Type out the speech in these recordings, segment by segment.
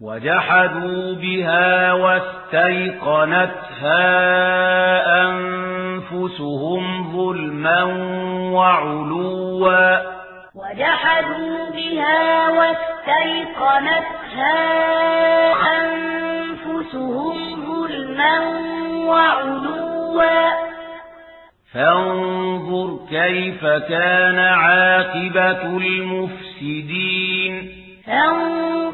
وجحدوا بها واستيقنتها أنفسهم ظلما وعلوا. وجحدوا بها واستيقنتها أنفسهم ظلما وعلوا. فانظر كيف كان عاقبة المفسدين. فانظر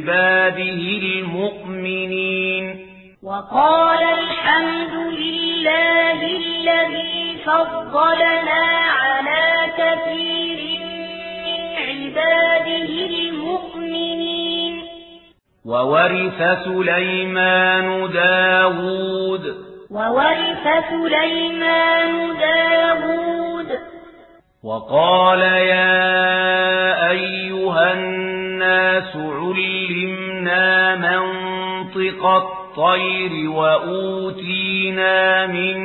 عباده المؤمنين. وقال الحمد لله الذي فضلنا على كثير من عباده المؤمنين. وورث سليمان داود. وورث سليمان داود. وقال يا عَلَّمْنَا مَنطِقَ الطَّيْرِ وَأُوتِينَا مِن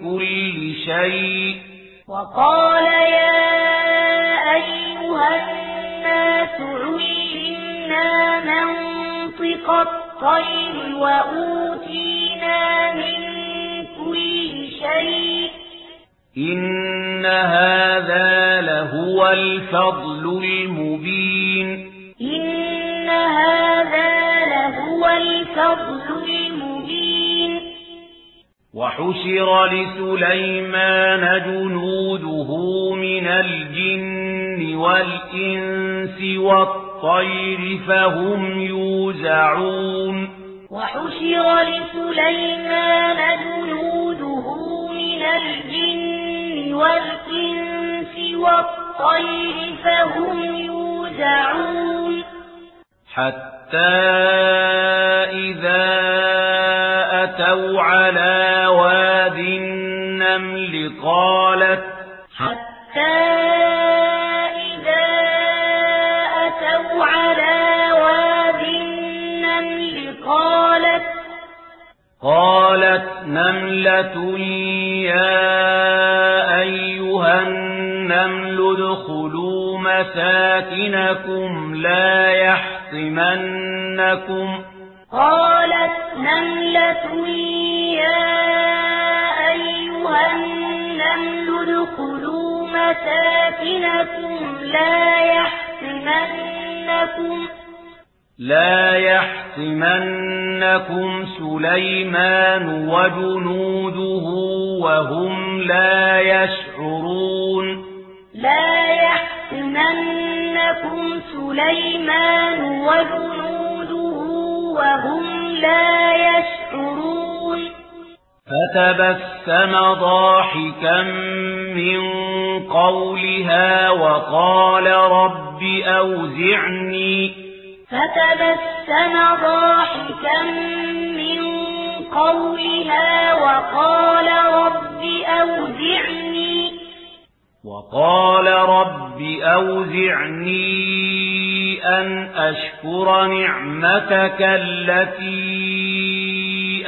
كُلِّ شَيْءٍ وَقَالَ يَا أَيُّهَا النَّاسُ عُلِّمْنَا مَنطِقَ الطَّيْرِ وَأُوتِينَا مِن كُلِّ شَيْءٍ إِنَّ هَذَا لَهُوَ الْفَضْلُ الْمُبِينُ الْفَضْلُ الْمُبِينُ وَحُشِرَ لِسُلَيْمَانَ جُنُودُهُ مِنَ الْجِنِّ وَالْإِنسِ وَالطَّيْرِ فَهُمْ يُوزَعُونَ. وَحُشِرَ لِسُلَيْمَانَ جُنُودُهُ مِنَ الْجِنِّ وَالْإِنسِ وَالطَّيْرِ فَهُمْ يُوزَعُونَ. حتى إذا أتوا على واد النمل قالت حتى إذا أتوا على واد النمل قالت قالت نملة مساكنكم لا يحطمنكم. قالت نملة يا أيها النمل دخلوا مساكنكم لا يحطمنكم. لا يحطمنكم سليمان وجنوده وهم لا يشعرون. لا يحطمنكم يَتَمَنَّكُمْ سُلَيْمَانُ وَجُنُودُهُ وَهُمْ لَا يَشْعُرُونَ فَتَبَسَّمَ ضَاحِكًا مِنْ قَوْلِهَا وَقَالَ رَبِّ أَوْزِعْنِي فَتَبَسَّمَ ضَاحِكًا مِنْ قَوْلِهَا وَقَالَ رَبِّ أَوْزِعْنِي وقال رب أوزعني أن أشكر نعمتك التي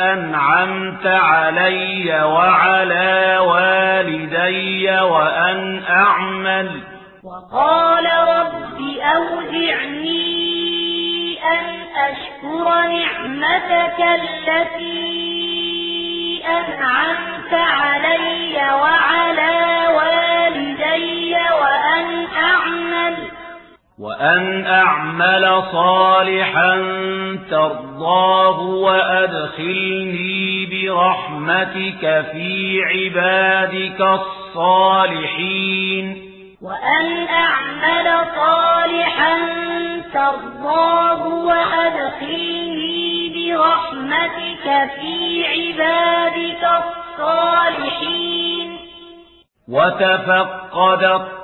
أنعمت علي وعلى والدي وأن أعمل وقال رب أوزعني أن أشكر نعمتك التي وأن أعمل صالحا ترضاه وأدخلني برحمتك في عبادك الصالحين وأن أعمل صالحا ترضاه وأدخلني برحمتك في عبادك الصالحين وتفقد الطعام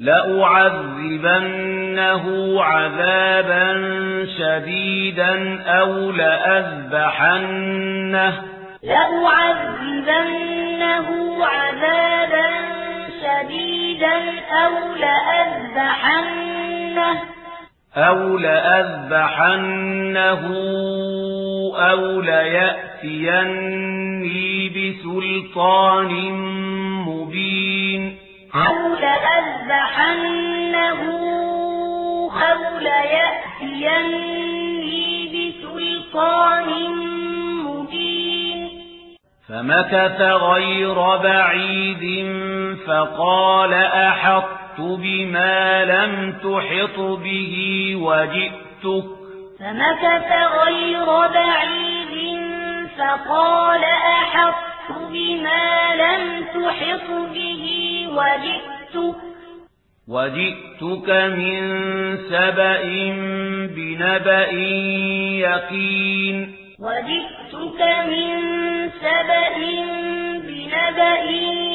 لأعذبنه عذابا شديدا أو لأذبحنه لأعذبنه عذابا شديدا أو لأذبحنه أو لأذبحنه أو ليأتيني بسلطان مبين بسلطان مبين فمكث غير بعيد فقال أحطت بما لم تحط به وجئتك فمكث غير بعيد فقال أحطت بما لم تحط به وجئتك من سبأ بنبأ يقين. وجئتك من سبأ بنبأ يقين